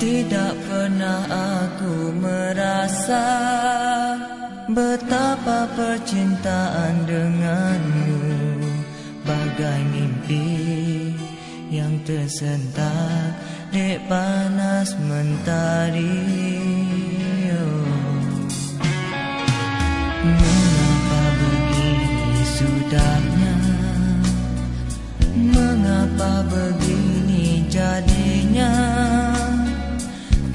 Tidak pernah aku merasa Betapa percintaan denganmu. Bagai mimpi yang tersentak Di panas mentari. Mengapa begini sudahnya? Mengapa begini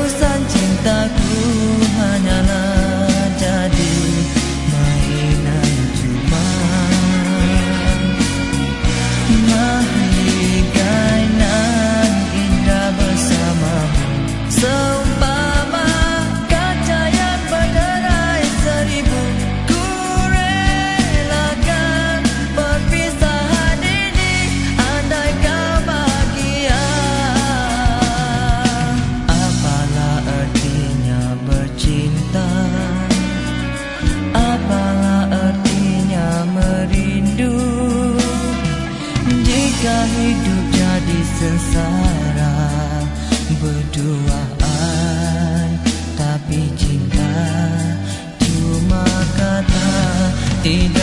就算简单 sengsara Berduaan Tapi cinta Cuma kata Tidak